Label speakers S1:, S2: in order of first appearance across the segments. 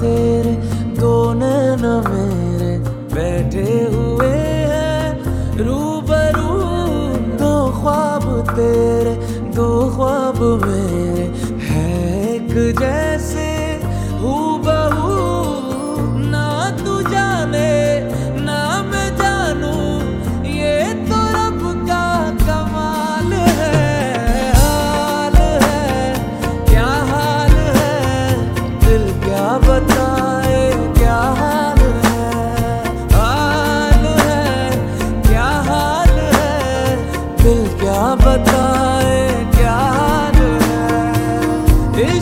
S1: तेरे दोनों न मेरे बैठे हुए हैं। रूबरू दो ख्वाब तेरे दो ख्वाब मेरे। तेरी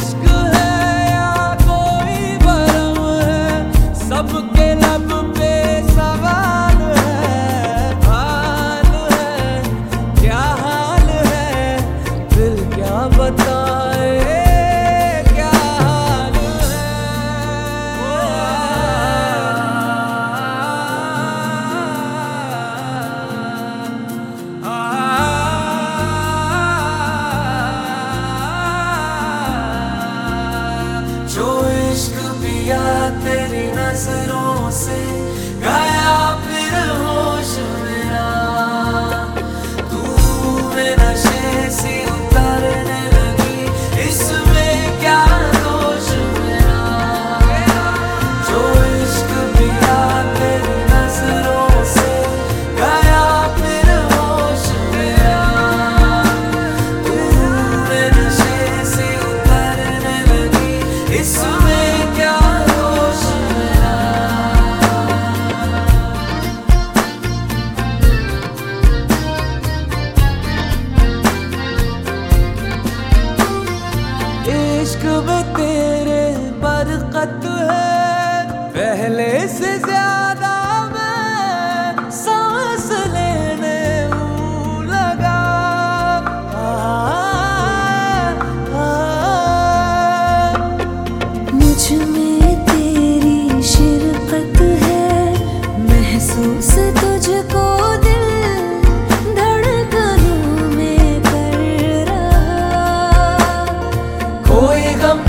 S1: इश्क में तेरे बरकत है। पहले से ज़्यादा बता